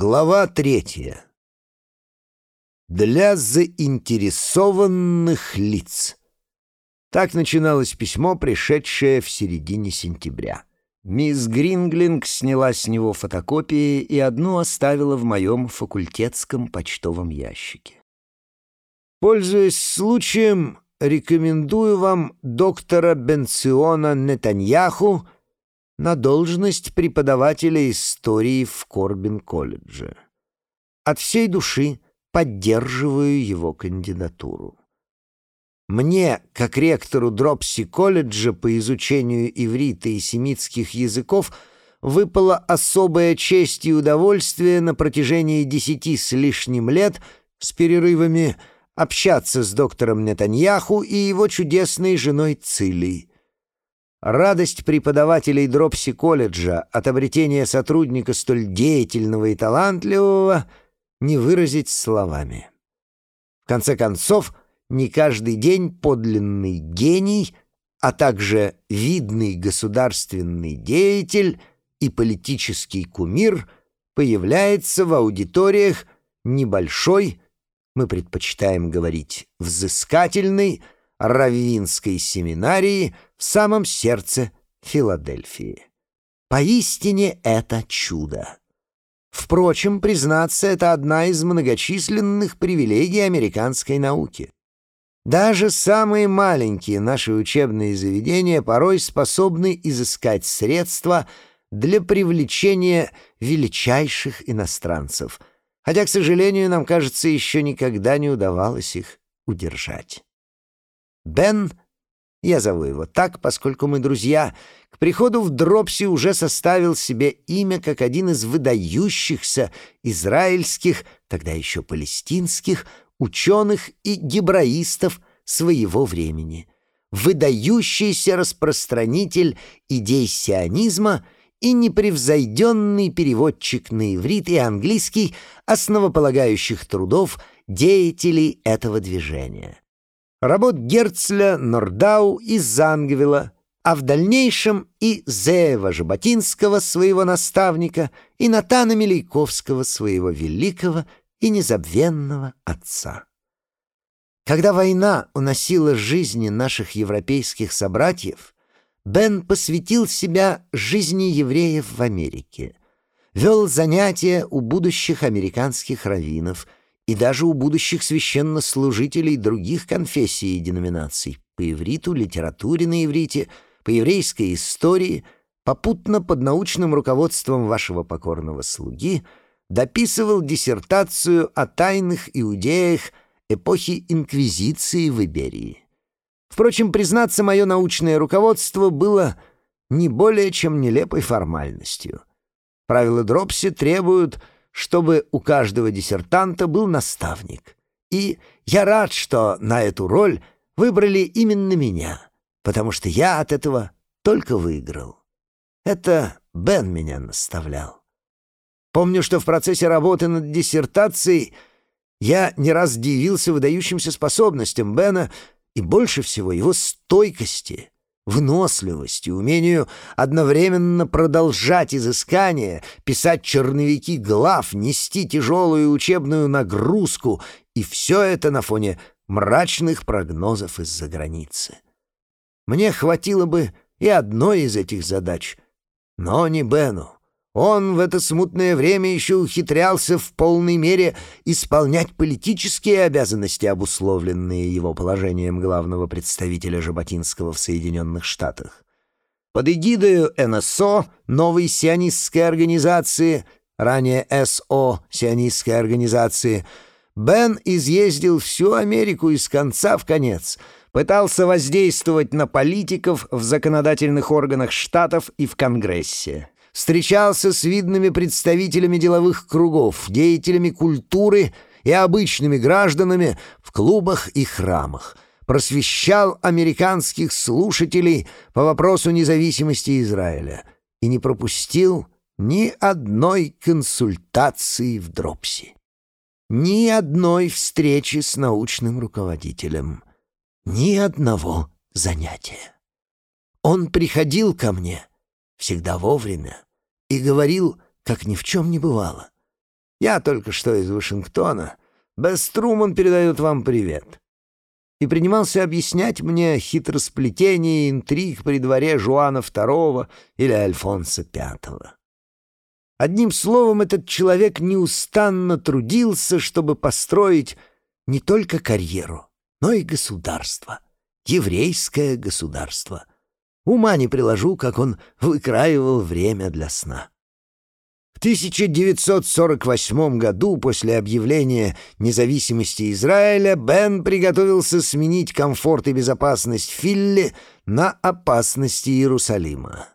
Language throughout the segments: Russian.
Глава третья. Для заинтересованных лиц. Так начиналось письмо, пришедшее в середине сентября. Мисс Гринглинг сняла с него фотокопии и одну оставила в моем факультетском почтовом ящике. Пользуясь случаем, рекомендую вам доктора Бенциона Нетаньяху на должность преподавателя истории в Корбин-колледже. От всей души поддерживаю его кандидатуру. Мне, как ректору Дропси-колледжа по изучению иврита и семитских языков, выпала особая честь и удовольствие на протяжении десяти с лишним лет с перерывами общаться с доктором Нетаньяху и его чудесной женой Цилей. Радость преподавателей Дропси-колледжа от обретения сотрудника столь деятельного и талантливого не выразить словами. В конце концов, не каждый день подлинный гений, а также видный государственный деятель и политический кумир появляется в аудиториях небольшой, мы предпочитаем говорить взыскательной, раввинской семинарии в самом сердце Филадельфии. Поистине это чудо. Впрочем, признаться, это одна из многочисленных привилегий американской науки. Даже самые маленькие наши учебные заведения порой способны изыскать средства для привлечения величайших иностранцев, хотя, к сожалению, нам, кажется, еще никогда не удавалось их удержать. Бен, я зову его так, поскольку мы друзья, к приходу в Дропси уже составил себе имя как один из выдающихся израильских, тогда еще палестинских, ученых и гебраистов своего времени, выдающийся распространитель идей сионизма и непревзойденный переводчик на иврит и английский основополагающих трудов деятелей этого движения. Работ Герцля, Нордау и Зангвила, а в дальнейшем и Зеева Жаботинского, своего наставника, и Натана Милейковского, своего великого и незабвенного отца. Когда война уносила жизни наших европейских собратьев, Бен посвятил себя жизни евреев в Америке, вел занятия у будущих американских раввинов и даже у будущих священнослужителей других конфессий и деноминаций по ивриту, литературе на иврите, по еврейской истории, попутно под научным руководством вашего покорного слуги — дописывал диссертацию о тайных иудеях эпохи Инквизиции в Иберии. Впрочем, признаться, мое научное руководство было не более чем нелепой формальностью. Правила Дропси требуют, чтобы у каждого диссертанта был наставник. И я рад, что на эту роль выбрали именно меня, потому что я от этого только выиграл. Это Бен меня наставлял. Помню, что в процессе работы над диссертацией я не раз дивился выдающимся способностям Бена и больше всего его стойкости, выносливости, умению одновременно продолжать изыскания, писать черновики глав, нести тяжелую учебную нагрузку, и все это на фоне мрачных прогнозов из-за границы. Мне хватило бы и одной из этих задач, но не Бену. Он в это смутное время еще ухитрялся в полной мере исполнять политические обязанности, обусловленные его положением главного представителя Жаботинского в Соединенных Штатах. Под эгидою НСО, новой сионистской организации, ранее СО, сионистской организации, Бен изъездил всю Америку из конца в конец — пытался воздействовать на политиков в законодательных органах штатов и в Конгрессе встречался с видными представителями деловых кругов, деятелями культуры и обычными гражданами в клубах и храмах, просвещал американских слушателей по вопросу независимости Израиля и не пропустил ни одной консультации в Дропси, ни одной встречи с научным руководителем, ни одного занятия. Он приходил ко мне всегда вовремя, и говорил, как ни в чем не бывало. Я только что из Вашингтона. Бесс Труман передает вам привет». И принимался объяснять мне хитросплетение интриг при дворе Жуана II или Альфонса V. Одним словом, этот человек неустанно трудился, чтобы построить не только карьеру, но и государство, еврейское государство. Ума не приложу, как он выкраивал время для сна. В 1948 году, после объявления независимости Израиля, Бен приготовился сменить комфорт и безопасность Филли на опасности Иерусалима.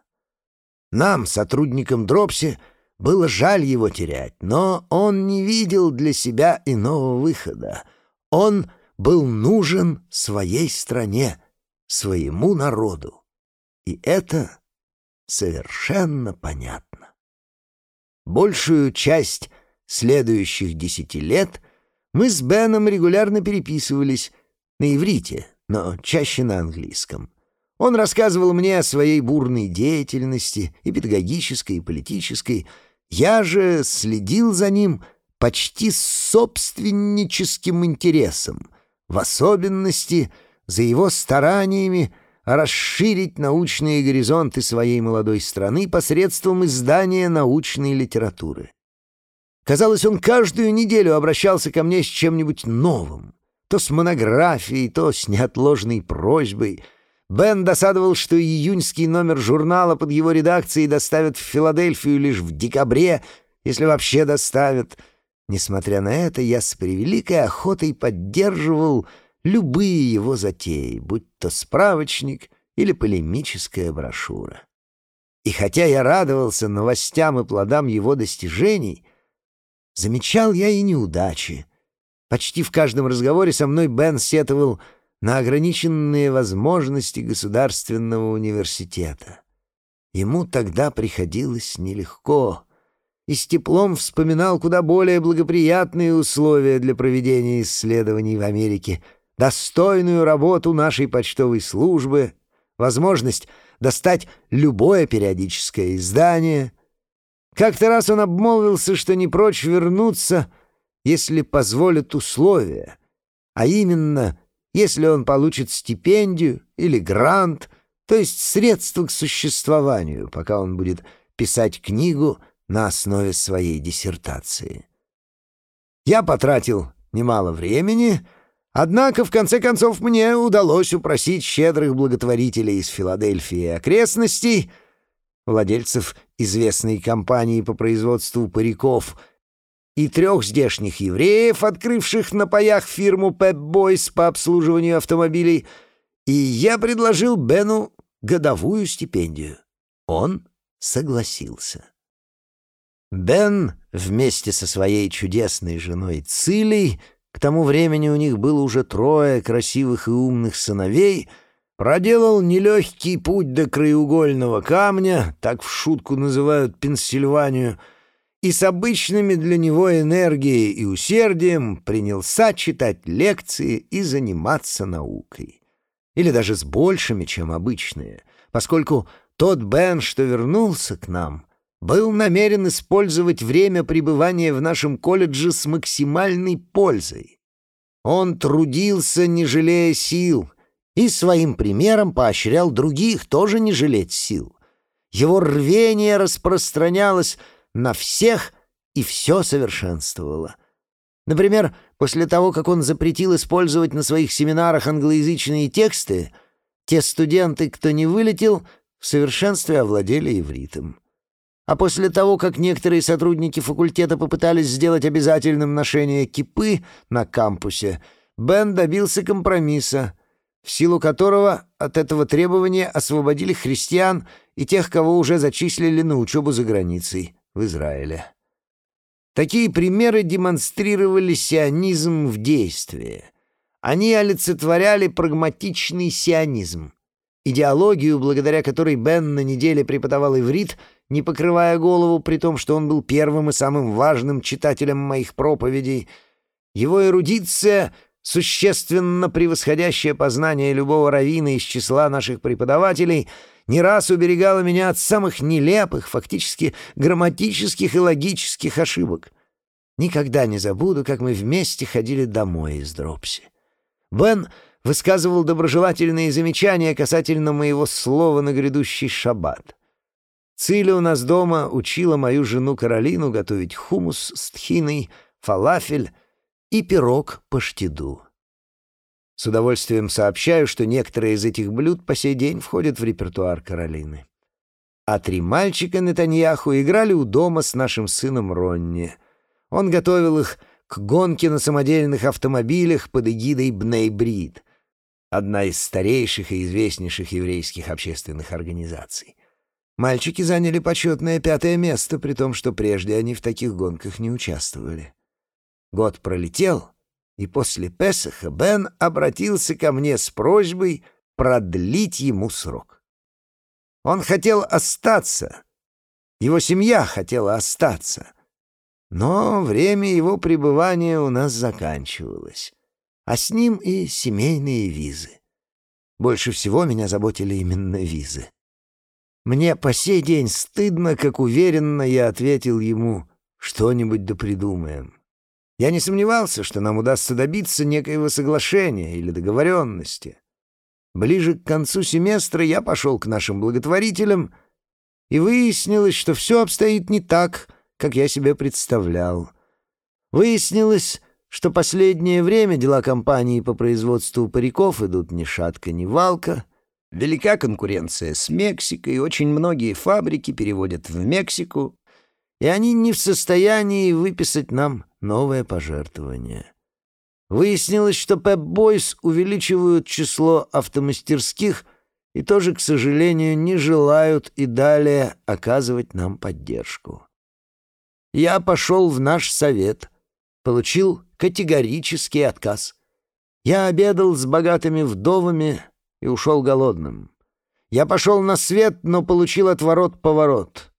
Нам, сотрудникам Дропси, было жаль его терять, но он не видел для себя иного выхода. Он был нужен своей стране, своему народу. И это совершенно понятно. Большую часть следующих десяти лет мы с Беном регулярно переписывались на иврите, но чаще на английском. Он рассказывал мне о своей бурной деятельности, и педагогической, и политической. Я же следил за ним почти с собственническим интересом, в особенности за его стараниями расширить научные горизонты своей молодой страны посредством издания научной литературы. Казалось, он каждую неделю обращался ко мне с чем-нибудь новым, то с монографией, то с неотложной просьбой. Бен досадовал, что июньский номер журнала под его редакцией доставят в Филадельфию лишь в декабре, если вообще доставят. Несмотря на это, я с превеликой охотой поддерживал любые его затеи, будь то справочник или полемическая брошюра. И хотя я радовался новостям и плодам его достижений, замечал я и неудачи. Почти в каждом разговоре со мной Бен сетовал на ограниченные возможности государственного университета. Ему тогда приходилось нелегко, и с теплом вспоминал куда более благоприятные условия для проведения исследований в Америке — достойную работу нашей почтовой службы, возможность достать любое периодическое издание. Как-то раз он обмолвился, что не прочь вернуться, если позволят условия, а именно, если он получит стипендию или грант, то есть средства к существованию, пока он будет писать книгу на основе своей диссертации. Я потратил немало времени — Однако, в конце концов, мне удалось упросить щедрых благотворителей из Филадельфии и окрестностей, владельцев известной компании по производству париков, и трех здешних евреев, открывших на паях фирму Pep Boys по обслуживанию автомобилей, и я предложил Бену годовую стипендию. Он согласился. Бен вместе со своей чудесной женой Цилей — к тому времени у них было уже трое красивых и умных сыновей, проделал нелегкий путь до краеугольного камня, так в шутку называют Пенсильванию, и с обычными для него энергией и усердием принялся читать лекции и заниматься наукой. Или даже с большими, чем обычные, поскольку тот Бен, что вернулся к нам — был намерен использовать время пребывания в нашем колледже с максимальной пользой. Он трудился, не жалея сил, и своим примером поощрял других тоже не жалеть сил. Его рвение распространялось на всех и все совершенствовало. Например, после того, как он запретил использовать на своих семинарах англоязычные тексты, те студенты, кто не вылетел, в совершенстве овладели ивритом. А после того, как некоторые сотрудники факультета попытались сделать обязательным ношение кипы на кампусе, Бен добился компромисса, в силу которого от этого требования освободили христиан и тех, кого уже зачислили на учебу за границей, в Израиле. Такие примеры демонстрировали сионизм в действии. Они олицетворяли прагматичный сионизм, идеологию, благодаря которой Бен на неделе преподавал иврит — не покрывая голову, при том, что он был первым и самым важным читателем моих проповедей. Его эрудиция, существенно превосходящая познание любого раввина из числа наших преподавателей, не раз уберегала меня от самых нелепых, фактически грамматических и логических ошибок. Никогда не забуду, как мы вместе ходили домой из Дропси. Бен высказывал доброжелательные замечания касательно моего слова на грядущий шаббат. Циля у нас дома учила мою жену Каролину готовить хумус с тхиной, фалафель и пирог по штиду. С удовольствием сообщаю, что некоторые из этих блюд по сей день входят в репертуар Каролины. А три мальчика Нетаньяху играли у дома с нашим сыном Ронни. Он готовил их к гонке на самодельных автомобилях под эгидой Бнейбрид, одна из старейших и известнейших еврейских общественных организаций. Мальчики заняли почетное пятое место, при том, что прежде они в таких гонках не участвовали. Год пролетел, и после Песаха Бен обратился ко мне с просьбой продлить ему срок. Он хотел остаться, его семья хотела остаться, но время его пребывания у нас заканчивалось, а с ним и семейные визы. Больше всего меня заботили именно визы. Мне по сей день стыдно, как уверенно я ответил ему «что-нибудь да придумаем». Я не сомневался, что нам удастся добиться некоего соглашения или договоренности. Ближе к концу семестра я пошел к нашим благотворителям, и выяснилось, что все обстоит не так, как я себе представлял. Выяснилось, что последнее время дела компании по производству париков идут ни шатка, ни валка — Велика конкуренция с Мексикой, очень многие фабрики переводят в Мексику, и они не в состоянии выписать нам новое пожертвование. Выяснилось, что Pep Boys увеличивают число автомастерских и тоже, к сожалению, не желают и далее оказывать нам поддержку. Я пошел в наш совет, получил категорический отказ. Я обедал с богатыми вдовами, и ушел голодным. Я пошел на свет, но получил отворот-поворот.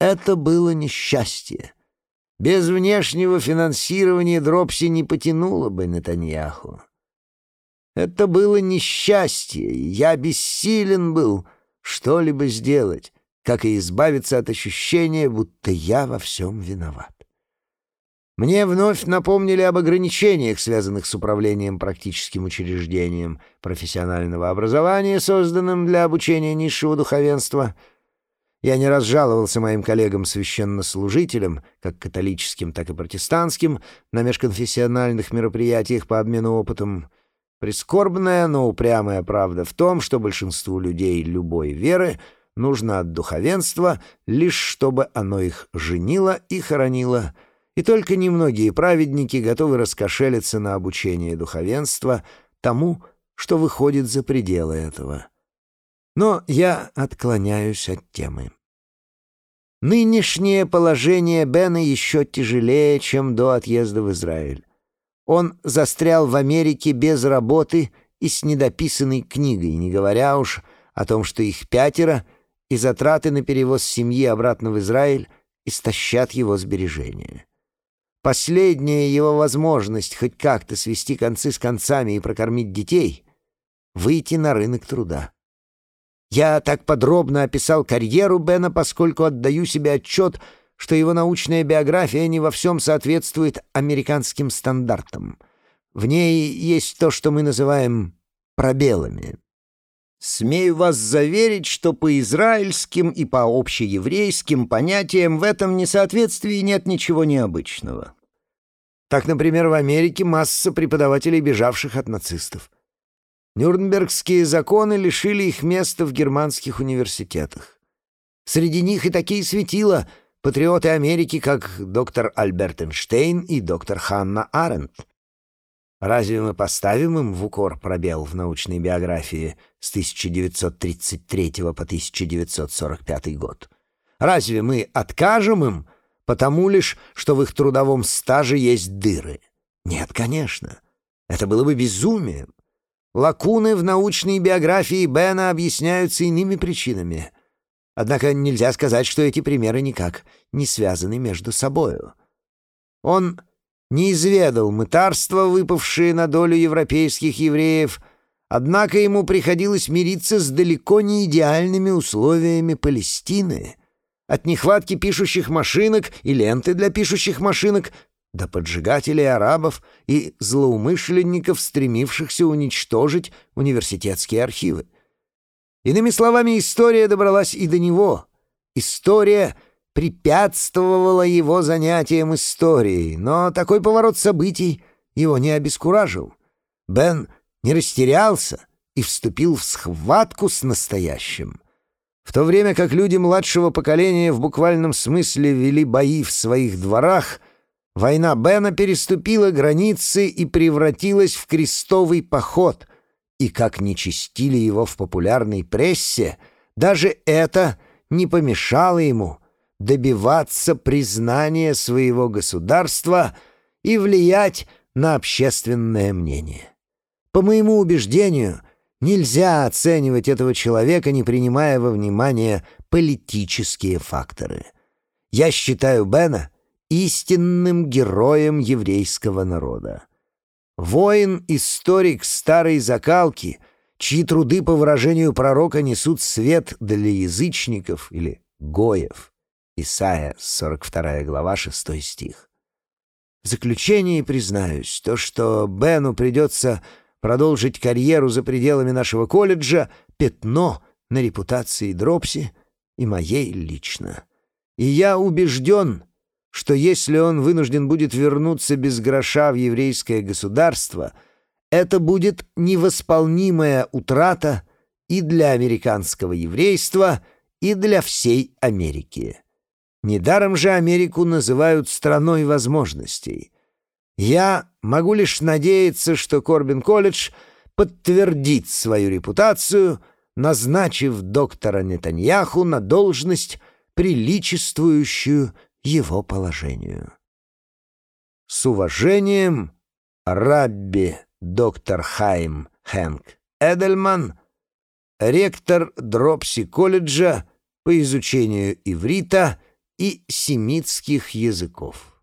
Это было несчастье. Без внешнего финансирования Дропси не потянуло бы Нетаньяху. Это было несчастье, и я бессилен был что-либо сделать, как и избавиться от ощущения, будто я во всем виноват. Мне вновь напомнили об ограничениях, связанных с управлением практическим учреждением профессионального образования, созданным для обучения низшего духовенства. Я не раз жаловался моим коллегам-священнослужителям, как католическим, так и протестантским, на межконфессиональных мероприятиях по обмену опытом. Прискорбная, но упрямая правда в том, что большинству людей любой веры нужно от духовенства, лишь чтобы оно их женило и хоронило — и только немногие праведники готовы раскошелиться на обучение духовенства тому, что выходит за пределы этого. Но я отклоняюсь от темы. Нынешнее положение Бена еще тяжелее, чем до отъезда в Израиль. Он застрял в Америке без работы и с недописанной книгой, не говоря уж о том, что их пятеро и затраты на перевоз семьи обратно в Израиль истощат его сбережения. Последняя его возможность хоть как-то свести концы с концами и прокормить детей — выйти на рынок труда. Я так подробно описал карьеру Бена, поскольку отдаю себе отчет, что его научная биография не во всем соответствует американским стандартам. В ней есть то, что мы называем пробелами. Смею вас заверить, что по израильским и по общееврейским понятиям в этом несоответствии нет ничего необычного. Так, например, в Америке масса преподавателей, бежавших от нацистов. Нюрнбергские законы лишили их места в германских университетах. Среди них и такие светила, патриоты Америки, как доктор Альберт Эйнштейн и доктор Ханна Аренд. Разве мы поставим им в укор пробел в научной биографии с 1933 по 1945 год? Разве мы откажем им, потому лишь, что в их трудовом стаже есть дыры? Нет, конечно. Это было бы безумием. Лакуны в научной биографии Бена объясняются иными причинами. Однако нельзя сказать, что эти примеры никак не связаны между собою. Он не изведал мытарства, выпавшие на долю европейских евреев, однако ему приходилось мириться с далеко не идеальными условиями Палестины. От нехватки пишущих машинок и ленты для пишущих машинок до поджигателей арабов и злоумышленников, стремившихся уничтожить университетские архивы. Иными словами, история добралась и до него. История препятствовала его занятиям историей, но такой поворот событий его не обескуражил. Бен не растерялся и вступил в схватку с настоящим. В то время как люди младшего поколения в буквальном смысле вели бои в своих дворах — Война Бена переступила границы и превратилась в крестовый поход, и как не чистили его в популярной прессе, даже это не помешало ему добиваться признания своего государства и влиять на общественное мнение. По моему убеждению, нельзя оценивать этого человека, не принимая во внимание политические факторы. Я считаю Бена — истинным героем еврейского народа. Воин-историк старой закалки, чьи труды, по выражению пророка, несут свет для язычников или гоев. Исайя, 42 глава, 6 стих. В заключение признаюсь, то, что Бену придется продолжить карьеру за пределами нашего колледжа, пятно на репутации Дропси и моей лично. И я убежден, что если он вынужден будет вернуться без гроша в еврейское государство, это будет невосполнимая утрата и для американского еврейства, и для всей Америки. Недаром же Америку называют страной возможностей. Я могу лишь надеяться, что Корбин колледж подтвердит свою репутацию, назначив доктора Нетаньяху на должность, приличествующую его положению. С уважением, Рабби доктор Хайм Хэнк Эдельман, ректор Дропси колледжа по изучению иврита и семитских языков.